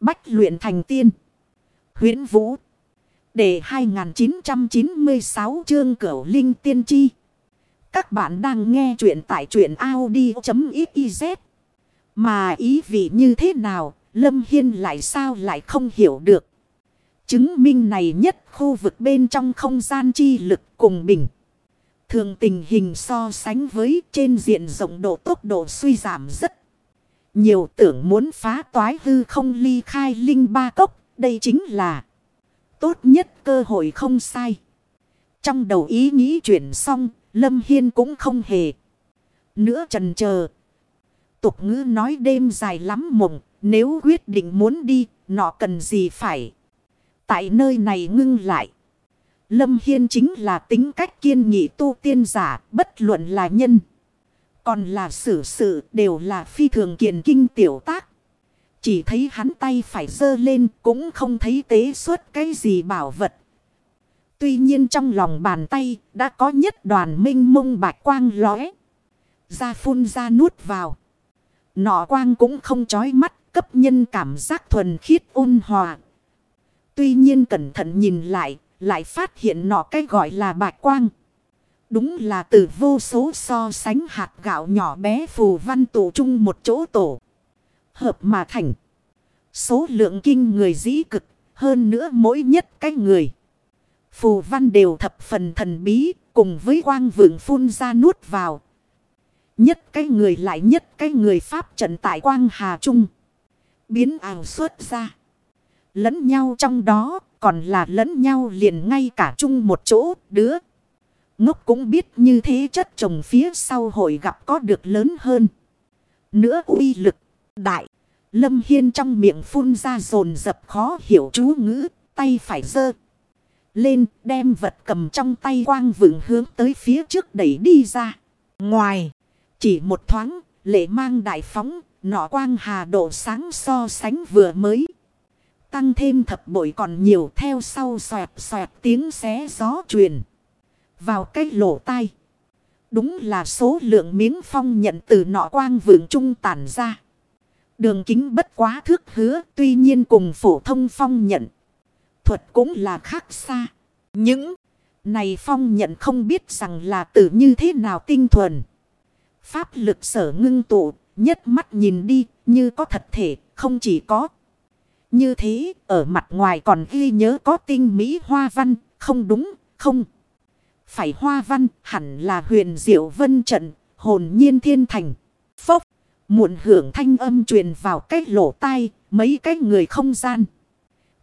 Bách luyện thành tiên. huyễn Vũ. Để 2996 chương cửu linh tiên tri. Các bạn đang nghe truyện tại truyện Audi.xyz. Mà ý vị như thế nào, Lâm Hiên lại sao lại không hiểu được. Chứng minh này nhất khu vực bên trong không gian chi lực cùng bình. Thường tình hình so sánh với trên diện rộng độ tốc độ suy giảm rất nhiều tưởng muốn phá toái hư không ly khai linh ba cốc. Đây chính là tốt nhất cơ hội không sai. Trong đầu ý nghĩ chuyển xong, Lâm Hiên cũng không hề. Nữa trần chờ Tục ngữ nói đêm dài lắm mộng, nếu quyết định muốn đi, nọ cần gì phải. Tại nơi này ngưng lại. Lâm Hiên chính là tính cách kiên nghị tu tiên giả, bất luận là nhân. Còn là xử sự đều là phi thường kiền kinh tiểu tác. Chỉ thấy hắn tay phải dơ lên cũng không thấy tế xuất cái gì bảo vật. Tuy nhiên trong lòng bàn tay đã có nhất đoàn minh mông bạch quang lóe. Ra phun ra nuốt vào. Nọ quang cũng không chói mắt, cấp nhân cảm giác thuần khiết ôn hòa. Tuy nhiên cẩn thận nhìn lại lại phát hiện nọ cái gọi là bạch quang. Đúng là từ vô số so sánh hạt gạo nhỏ bé phù văn tụ chung một chỗ tổ. Hợp mà thành. Số lượng kinh người dĩ cực. Hơn nữa mỗi nhất cái người. Phù văn đều thập phần thần bí. Cùng với quang vượng phun ra nuốt vào. Nhất cái người lại nhất cái người Pháp trận tại quang hà trung. Biến ảo xuất ra. Lẫn nhau trong đó, còn là lẫn nhau liền ngay cả chung một chỗ, đứa. Ngốc cũng biết như thế chất trồng phía sau hội gặp có được lớn hơn. Nữa uy lực, đại. Lâm Hiên trong miệng phun ra dồn dập khó hiểu chú ngữ, tay phải dơ. Lên đem vật cầm trong tay quang vững hướng tới phía trước đẩy đi ra. Ngoài, chỉ một thoáng, lệ mang đại phóng, nọ quang hà độ sáng so sánh vừa mới. Tăng thêm thập bội còn nhiều theo sau xoẹt xoẹt tiếng xé gió truyền vào cái lỗ tai. Đúng là số lượng miếng phong nhận từ nọ quang vượng trung tản ra. Đường kính bất quá thước hứa, tuy nhiên cùng phổ thông phong nhận. Thuật cũng là khác xa. Những này phong nhận không biết rằng là từ như thế nào tinh thuần. Pháp lực sở ngưng tụ nhất mắt nhìn đi, như có thật thể, không chỉ có. Như thế, ở mặt ngoài còn ghi nhớ có tinh mỹ hoa văn, không đúng, không. Phải hoa văn hẳn là huyền diệu vân trận, hồn nhiên thiên thành. Phốc, muộn hưởng thanh âm truyền vào cách lỗ tai, mấy cái người không gian.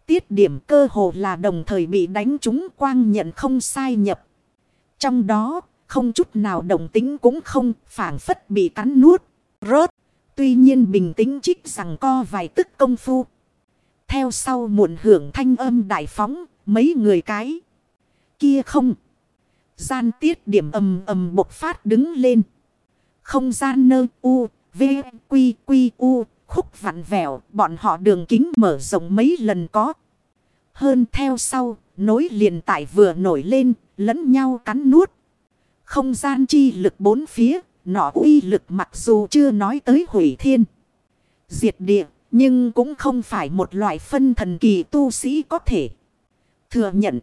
Tiết điểm cơ hồ là đồng thời bị đánh trúng quang nhận không sai nhập. Trong đó, không chút nào đồng tính cũng không, phản phất bị cắn nuốt, rớt. Tuy nhiên bình tĩnh trích rằng co vài tức công phu. Theo sau muộn hưởng thanh âm đại phóng, mấy người cái. Kia không. Gian tiết điểm ầm ầm bộc phát đứng lên. Không gian nơ u, v, quy, quy, u, khúc vặn vẹo, bọn họ đường kính mở rộng mấy lần có. Hơn theo sau, nối liền tại vừa nổi lên, lẫn nhau cắn nuốt. Không gian chi lực bốn phía, nọ uy lực mặc dù chưa nói tới hủy thiên. Diệt địa, nhưng cũng không phải một loại phân thần kỳ tu sĩ có thể thừa nhận.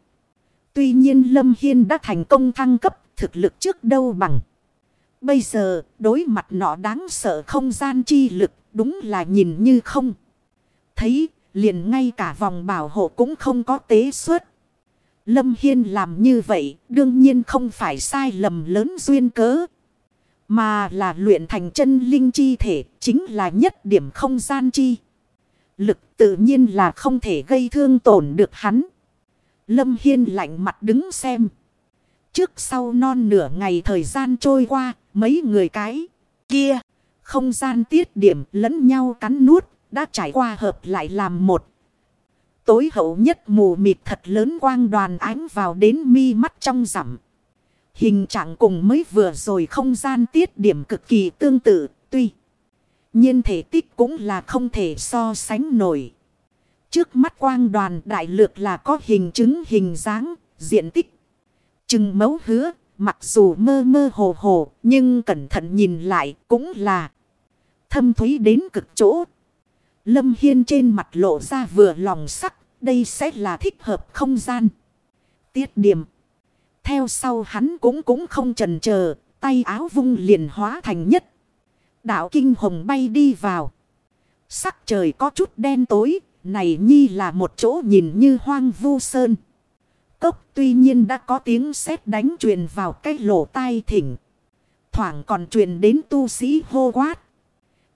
Tuy nhiên Lâm Hiên đã thành công thăng cấp, thực lực trước đâu bằng. Bây giờ, đối mặt nọ đáng sợ không gian chi lực, đúng là nhìn như không. Thấy, liền ngay cả vòng bảo hộ cũng không có tế xuất Lâm Hiên làm như vậy, đương nhiên không phải sai lầm lớn duyên cớ. Mà là luyện thành chân linh chi thể, chính là nhất điểm không gian chi. Lực tự nhiên là không thể gây thương tổn được hắn. Lâm Hiên lạnh mặt đứng xem. Trước sau non nửa ngày thời gian trôi qua, mấy người cái kia, không gian tiết điểm lẫn nhau cắn nuốt, đã trải qua hợp lại làm một. Tối hậu nhất mù mịt thật lớn quang đoàn ánh vào đến mi mắt trong rằm. Hình trạng cùng mới vừa rồi không gian tiết điểm cực kỳ tương tự, tuy nhiên thể tích cũng là không thể so sánh nổi. Trước mắt quang đoàn đại lược là có hình chứng hình dáng, diện tích. Chừng mấu hứa, mặc dù mơ mơ hồ hồ, nhưng cẩn thận nhìn lại cũng là thâm thúy đến cực chỗ. Lâm Hiên trên mặt lộ ra vừa lòng sắc. Đây sẽ là thích hợp không gian. Tiết điểm. Theo sau hắn cũng cũng không chần chờ. Tay áo vung liền hóa thành nhất. Đạo kinh hồng bay đi vào. Sắc trời có chút đen tối. Này nhi là một chỗ nhìn như hoang vu sơn. Cốc tuy nhiên đã có tiếng sét đánh truyền vào cái lỗ tai thỉnh. Thoảng còn truyền đến tu sĩ hô quát.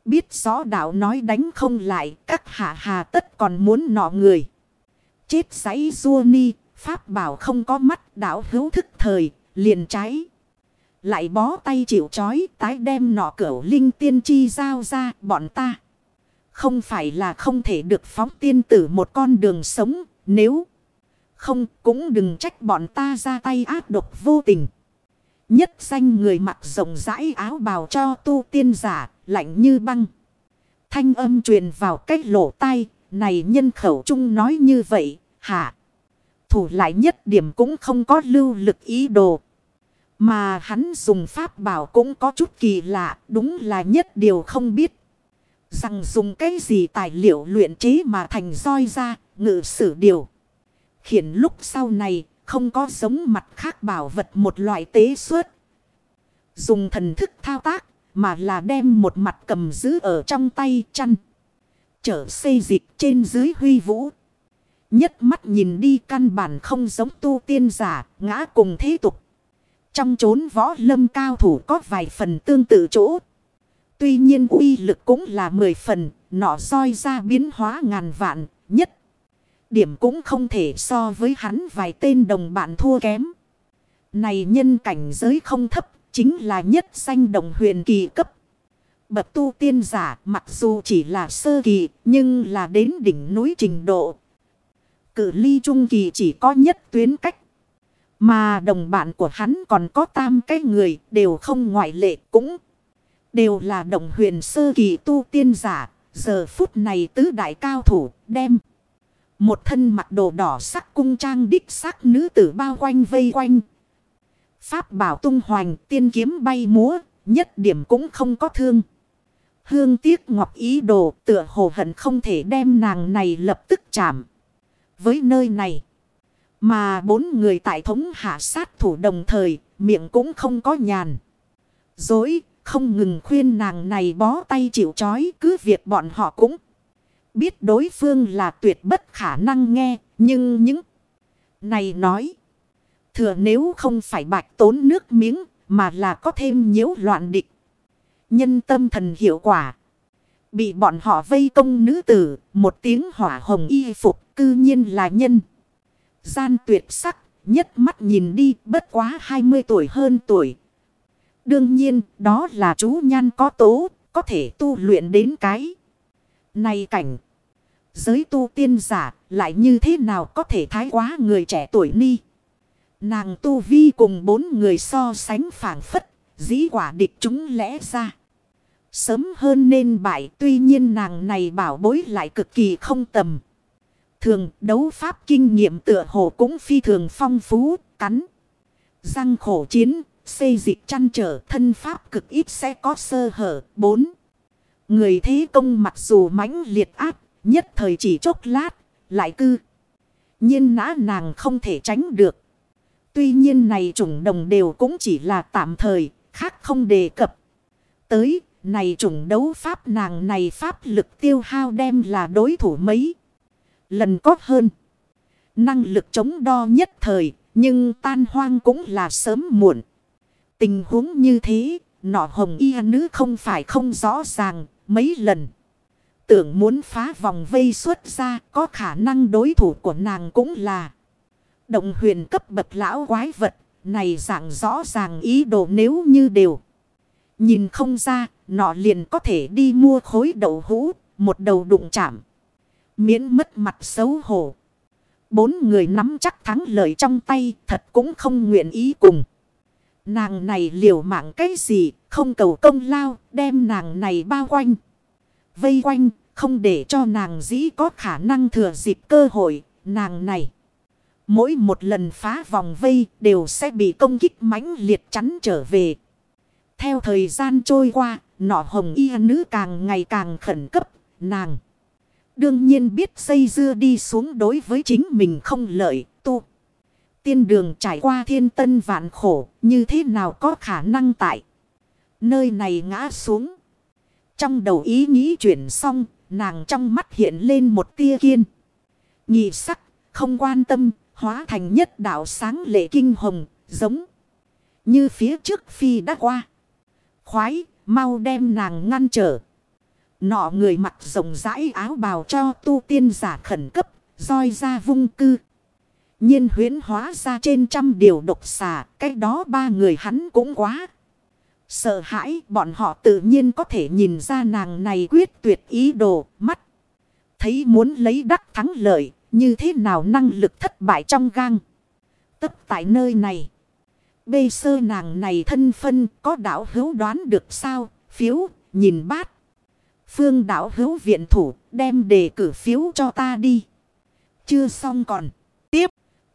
Biết rõ đạo nói đánh không lại các hạ hà tất còn muốn nọ người. Chết giấy rua ni, pháp bảo không có mắt đạo hữu thức thời, liền cháy. Lại bó tay chịu chói tái đem nọ cửu linh tiên chi giao ra bọn ta. Không phải là không thể được phóng tiên tử một con đường sống nếu không cũng đừng trách bọn ta ra tay ác độc vô tình. Nhất danh người mặc rộng rãi áo bào cho tu tiên giả lạnh như băng. Thanh âm truyền vào cách lỗ tai này nhân khẩu chung nói như vậy hả. Thủ lại nhất điểm cũng không có lưu lực ý đồ. Mà hắn dùng pháp bảo cũng có chút kỳ lạ, đúng là nhất điều không biết. Rằng dùng cái gì tài liệu luyện chế mà thành roi ra, ngự sử điều. Khiển lúc sau này, không có giống mặt khác bảo vật một loại tế suốt. Dùng thần thức thao tác, mà là đem một mặt cầm giữ ở trong tay chăn. Chở xây dịch trên dưới huy vũ. Nhất mắt nhìn đi căn bản không giống tu tiên giả, ngã cùng thế tục. Trong chốn võ lâm cao thủ có vài phần tương tự chỗ. Tuy nhiên uy lực cũng là mười phần, nọ soi ra biến hóa ngàn vạn, nhất. Điểm cũng không thể so với hắn vài tên đồng bạn thua kém. Này nhân cảnh giới không thấp, chính là nhất danh đồng huyền kỳ cấp. Bậc tu tiên giả mặc dù chỉ là sơ kỳ, nhưng là đến đỉnh núi trình độ. Cử ly trung kỳ chỉ có nhất tuyến cách. Mà đồng bạn của hắn còn có tam cái người đều không ngoại lệ cũng đều là đồng huyền sơ kỳ tu tiên giả. Giờ phút này tứ đại cao thủ đem. Một thân mặc đồ đỏ sắc cung trang đích sắc nữ tử bao quanh vây quanh. Pháp bảo tung hoành tiên kiếm bay múa, nhất điểm cũng không có thương. Hương tiếc ngọc ý đồ tựa hồ hận không thể đem nàng này lập tức chạm. Với nơi này. Mà bốn người tại thống hạ sát thủ đồng thời, miệng cũng không có nhàn. Dối, không ngừng khuyên nàng này bó tay chịu chói, cứ việc bọn họ cũng biết đối phương là tuyệt bất khả năng nghe, nhưng những này nói. Thừa nếu không phải bạch tốn nước miếng, mà là có thêm nhiễu loạn địch. Nhân tâm thần hiệu quả. Bị bọn họ vây công nữ tử, một tiếng hỏa hồng y phục cư nhiên là nhân gian tuyệt sắc, nhất mắt nhìn đi bất quá 20 tuổi hơn tuổi. Đương nhiên, đó là chú nhan có tố, có thể tu luyện đến cái. Này cảnh, giới tu tiên giả lại như thế nào có thể thái quá người trẻ tuổi ni. Nàng tu vi cùng bốn người so sánh phản phất, dĩ quả địch chúng lẽ ra. Sớm hơn nên bại tuy nhiên nàng này bảo bối lại cực kỳ không tầm. Thường đấu pháp kinh nghiệm tựa hồ cũng phi thường phong phú, cắn. Răng khổ chiến, xây dịch chăn trở thân pháp cực ít sẽ có sơ hở. 4. Người thế công mặc dù mãnh liệt áp, nhất thời chỉ chốc lát, lại cư. nhiên nã nàng không thể tránh được. Tuy nhiên này chủng đồng đều cũng chỉ là tạm thời, khác không đề cập. Tới, này chủng đấu pháp nàng này pháp lực tiêu hao đem là đối thủ mấy lần có hơn. Năng lực chống đo nhất thời, nhưng tan hoang cũng là sớm muộn. Tình huống như thế, nọ hồng y nữ không phải không rõ ràng, mấy lần. Tưởng muốn phá vòng vây xuất ra, có khả năng đối thủ của nàng cũng là. Động huyền cấp bậc lão quái vật, này dạng rõ ràng ý đồ nếu như đều. Nhìn không ra, nọ liền có thể đi mua khối đậu hũ, một đầu đụng chạm miễn mất mặt xấu hổ. Bốn người nắm chắc thắng lợi trong tay thật cũng không nguyện ý cùng. Nàng này liều mạng cái gì không cầu công lao đem nàng này bao quanh. Vây quanh không để cho nàng dĩ có khả năng thừa dịp cơ hội nàng này. Mỗi một lần phá vòng vây đều sẽ bị công kích mãnh liệt chắn trở về. Theo thời gian trôi qua, nọ hồng y nữ càng ngày càng khẩn cấp, nàng. Đương nhiên biết xây dưa đi xuống đối với chính mình không lợi tu. Tiên đường trải qua thiên tân vạn khổ như thế nào có khả năng tại. Nơi này ngã xuống. Trong đầu ý nghĩ chuyển xong nàng trong mắt hiện lên một tia kiên. Nhị sắc không quan tâm hóa thành nhất đạo sáng lệ kinh hồng giống như phía trước phi đã qua. Khoái mau đem nàng ngăn trở. Nọ người mặc rộng rãi áo bào cho tu tiên giả khẩn cấp, roi ra vung cư nhiên huyến hóa ra trên trăm điều độc xà, cách đó ba người hắn cũng quá. Sợ hãi bọn họ tự nhiên có thể nhìn ra nàng này quyết tuyệt ý đồ, mắt. Thấy muốn lấy đắc thắng lợi, như thế nào năng lực thất bại trong gang. Tất tại nơi này. Bê sơ nàng này thân phân có đảo hữu đoán được sao, phiếu, nhìn bát. Phương đảo hữu viện thủ đem đề cử phiếu cho ta đi. Chưa xong còn.